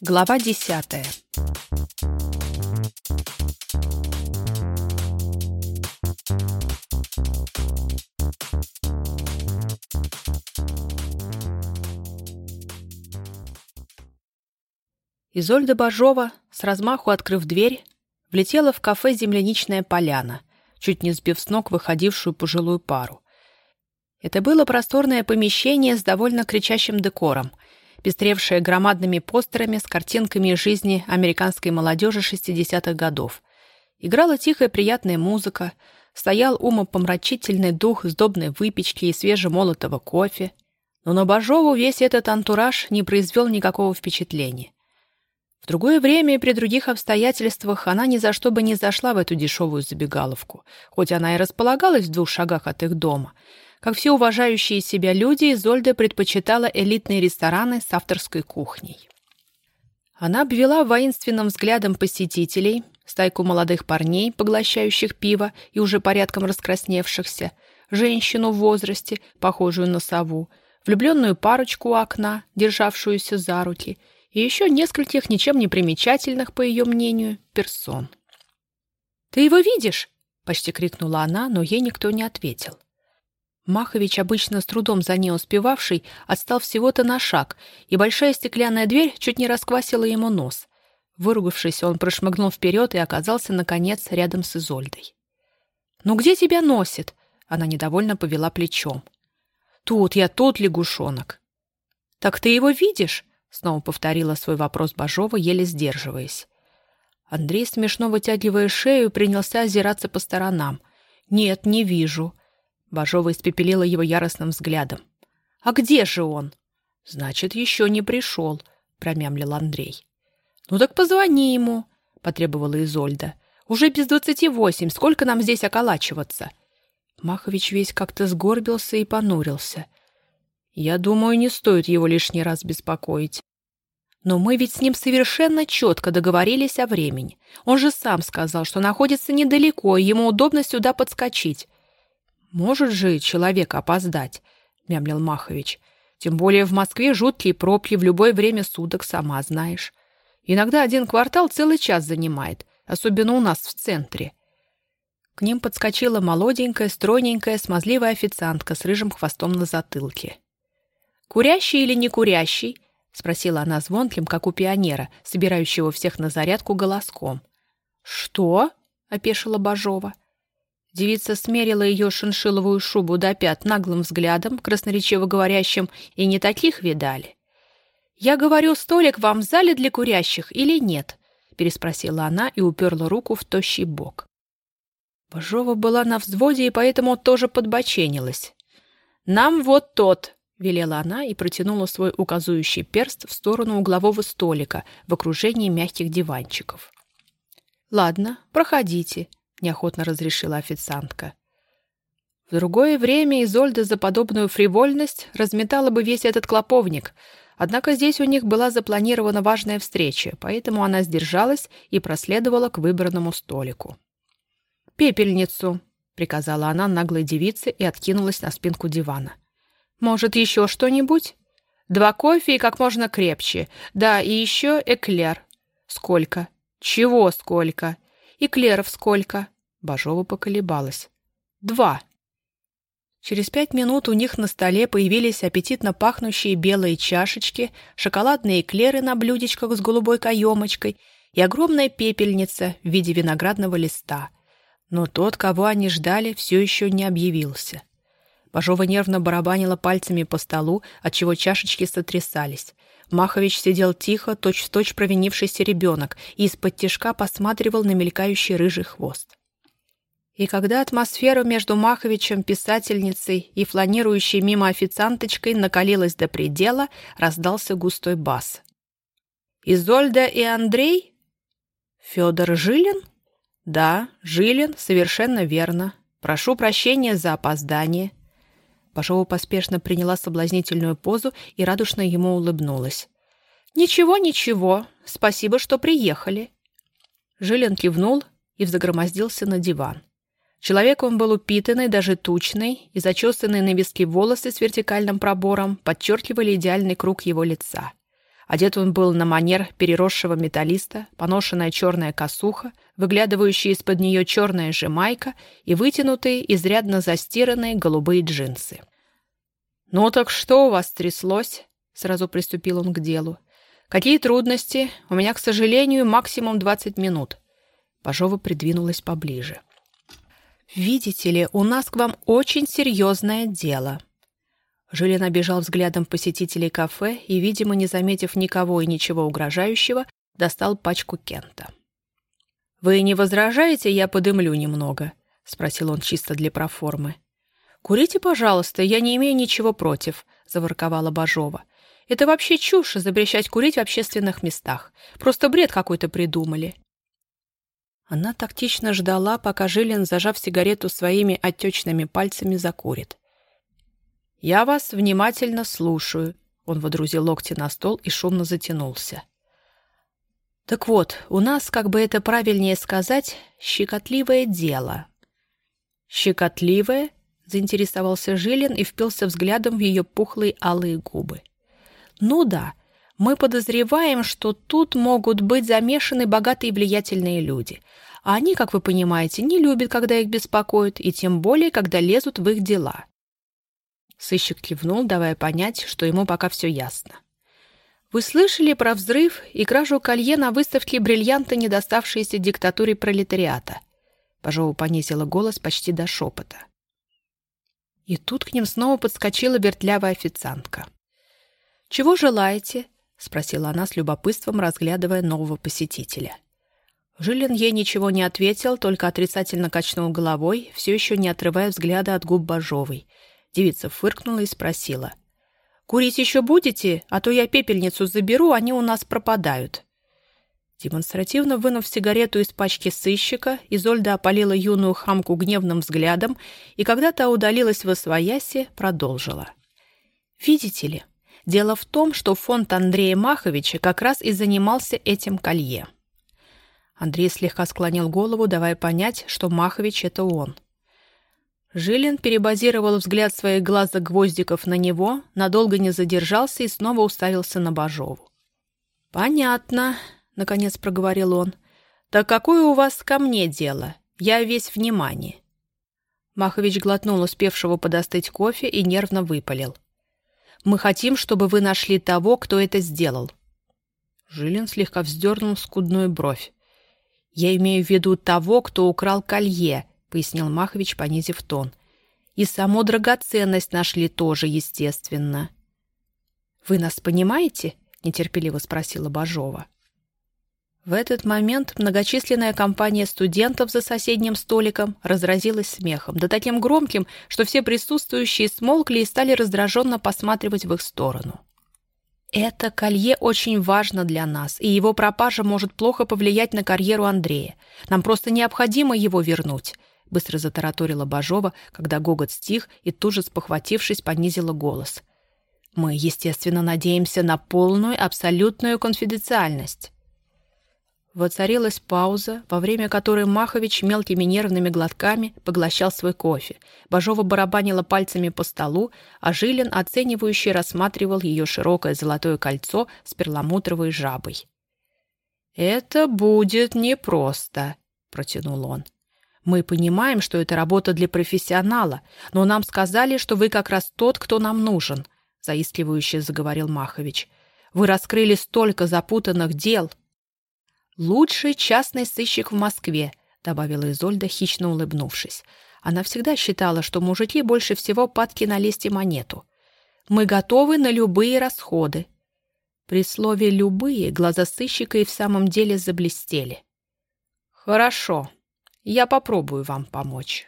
Глава десятая. Изольда Бажова, с размаху открыв дверь, влетела в кафе «Земляничная поляна», чуть не сбив с ног выходившую пожилую пару. Это было просторное помещение с довольно кричащим декором, пестревшее громадными постерами с картинками жизни американской молодежи 60-х годов. Играла тихая приятная музыка, стоял умопомрачительный дух сдобной выпечки и свежемолотого кофе. Но на Бажову весь этот антураж не произвел никакого впечатления. В другое время и при других обстоятельствах она ни за что бы не зашла в эту дешевую забегаловку, хоть она и располагалась в двух шагах от их дома. Как все уважающие себя люди, Изольда предпочитала элитные рестораны с авторской кухней. Она обвела воинственным взглядом посетителей, стайку молодых парней, поглощающих пиво и уже порядком раскрасневшихся, женщину в возрасте, похожую на сову, влюбленную парочку у окна, державшуюся за руки — и еще нескольких ничем не примечательных, по ее мнению, персон. «Ты его видишь?» — почти крикнула она, но ей никто не ответил. Махович, обычно с трудом за ней успевавший, отстал всего-то на шаг, и большая стеклянная дверь чуть не расквасила ему нос. Выругавшись, он прошмыгнул вперед и оказался, наконец, рядом с Изольдой. «Ну где тебя носит?» — она недовольно повела плечом. «Тут я, тут лягушонок». «Так ты его видишь?» Снова повторила свой вопрос Бажова, еле сдерживаясь. Андрей, смешно вытягивая шею, принялся озираться по сторонам. «Нет, не вижу». Бажова испепелила его яростным взглядом. «А где же он?» «Значит, еще не пришел», — промямлил Андрей. «Ну так позвони ему», — потребовала Изольда. «Уже без двадцати восемь. Сколько нам здесь околачиваться?» Махович весь как-то сгорбился и понурился. Я думаю, не стоит его лишний раз беспокоить. Но мы ведь с ним совершенно четко договорились о времени. Он же сам сказал, что находится недалеко, и ему удобно сюда подскочить. «Может же человек опоздать», — мямлил Махович. «Тем более в Москве жуткие пробки в любое время суток, сама знаешь. Иногда один квартал целый час занимает, особенно у нас в центре». К ним подскочила молоденькая, стройненькая, смазливая официантка с рыжим хвостом на затылке. «Курящий или не курящий?» — спросила она звонким, как у пионера, собирающего всех на зарядку голоском. «Что?» — опешила Бажова. Девица смерила ее шиншиловую шубу до пят наглым взглядом, красноречиво говорящим, и не таких видали. «Я говорю, столик вам в зале для курящих или нет?» — переспросила она и уперла руку в тощий бок. Бажова была на взводе и поэтому тоже подбоченилась. «Нам вот тот!» — велела она и протянула свой указующий перст в сторону углового столика в окружении мягких диванчиков. «Ладно, проходите», — неохотно разрешила официантка. В другое время Изольда за подобную фривольность разметала бы весь этот клоповник, однако здесь у них была запланирована важная встреча, поэтому она сдержалась и проследовала к выбранному столику. «Пепельницу», — приказала она наглой девице и откинулась на спинку дивана. Может, еще что-нибудь? Два кофе и как можно крепче. Да, и еще эклер. Сколько? Чего сколько? Эклеров сколько? Бажова поколебалась. Два. Через пять минут у них на столе появились аппетитно пахнущие белые чашечки, шоколадные эклеры на блюдечках с голубой каемочкой и огромная пепельница в виде виноградного листа. Но тот, кого они ждали, все еще не объявился. Бажова нервно барабанила пальцами по столу, отчего чашечки сотрясались. Махович сидел тихо, точь-в-точь точь провинившийся ребенок, и из-под тишка посматривал на мелькающий рыжий хвост. И когда атмосфера между Маховичем, писательницей и фланирующей мимо официанточкой накалилась до предела, раздался густой бас. «Изольда и Андрей? Федор Жилин?» «Да, Жилин, совершенно верно. Прошу прощения за опоздание. Пашова поспешно приняла соблазнительную позу и радушно ему улыбнулась. «Ничего, ничего. Спасибо, что приехали». Жилин кивнул и взагромоздился на диван. Человек он был упитанный, даже тучный, и зачесанные на виски волосы с вертикальным пробором подчеркивали идеальный круг его лица. Одет он был на манер переросшего металлиста, поношенная черная косуха, выглядывающая из-под нее черная жемайка и вытянутые, изрядно застиранные голубые джинсы. «Ну так что у вас тряслось?» — сразу приступил он к делу. «Какие трудности? У меня, к сожалению, максимум 20 минут». Пажова придвинулась поближе. «Видите ли, у нас к вам очень серьезное дело». Жилин обежал взглядом посетителей кафе и, видимо, не заметив никого и ничего угрожающего, достал пачку Кента. «Вы не возражаете, я подымлю немного?» — спросил он чисто для проформы. «Курите, пожалуйста, я не имею ничего против», — заворковала Бажова. «Это вообще чушь запрещать курить в общественных местах. Просто бред какой-то придумали». Она тактично ждала, пока Жилин, зажав сигарету своими отечными пальцами, закурит. «Я вас внимательно слушаю», — он водрузил локти на стол и шумно затянулся. «Так вот, у нас, как бы это правильнее сказать, щекотливое дело». «Щекотливое?» — заинтересовался Жилин и впился взглядом в ее пухлые алые губы. «Ну да, мы подозреваем, что тут могут быть замешаны богатые и влиятельные люди. А они, как вы понимаете, не любят, когда их беспокоят, и тем более, когда лезут в их дела. Сыщик кивнул, давая понять, что ему пока все ясно. «Вы слышали про взрыв и кражу колье на выставке бриллианта, не доставшиеся диктатуре пролетариата?» Пажова понизила голос почти до шепота. И тут к ним снова подскочила вертлявая официантка. «Чего желаете?» — спросила она с любопытством, разглядывая нового посетителя. Жилин ей ничего не ответил, только отрицательно качнул головой, все еще не отрывая взгляда от губ Бажовой — Девица фыркнула и спросила. «Курить еще будете? А то я пепельницу заберу, они у нас пропадают». Демонстративно вынув сигарету из пачки сыщика, Изольда опалила юную хамку гневным взглядом и, когда та удалилась в освояси, продолжила. «Видите ли, дело в том, что фонд Андрея Маховича как раз и занимался этим колье». Андрей слегка склонил голову, давая понять, что Махович — это он. Жилин перебазировал взгляд своих глаза-гвоздиков на него, надолго не задержался и снова уставился на Бажову. «Понятно», — наконец проговорил он. «Так какое у вас ко мне дело? Я весь внимание». Махович глотнул успевшего подостыть кофе и нервно выпалил. «Мы хотим, чтобы вы нашли того, кто это сделал». Жилин слегка вздернул скудную бровь. «Я имею в виду того, кто украл колье», пояснил Махович, понизив тон. «И саму драгоценность нашли тоже, естественно». «Вы нас понимаете?» — нетерпеливо спросила Бажова. В этот момент многочисленная компания студентов за соседним столиком разразилась смехом, да таким громким, что все присутствующие смолкли и стали раздраженно посматривать в их сторону. «Это колье очень важно для нас, и его пропажа может плохо повлиять на карьеру Андрея. Нам просто необходимо его вернуть быстро затараторила Бажова, когда гогот стих и тут же, спохватившись, понизила голос. «Мы, естественно, надеемся на полную, абсолютную конфиденциальность». Воцарилась пауза, во время которой Махович мелкими нервными глотками поглощал свой кофе. Бажова барабанила пальцами по столу, а Жилин, оценивающий, рассматривал ее широкое золотое кольцо с перламутровой жабой. «Это будет непросто», — протянул он. Мы понимаем, что это работа для профессионала, но нам сказали, что вы как раз тот, кто нам нужен, заискивающе заговорил Махович. Вы раскрыли столько запутанных дел. Лучший частный сыщик в Москве, добавила Изольда, хищно улыбнувшись. Она всегда считала, что мужики больше всего падки на лести монету. Мы готовы на любые расходы. При слове «любые» глаза сыщика и в самом деле заблестели. «Хорошо», я попробую вам помочь.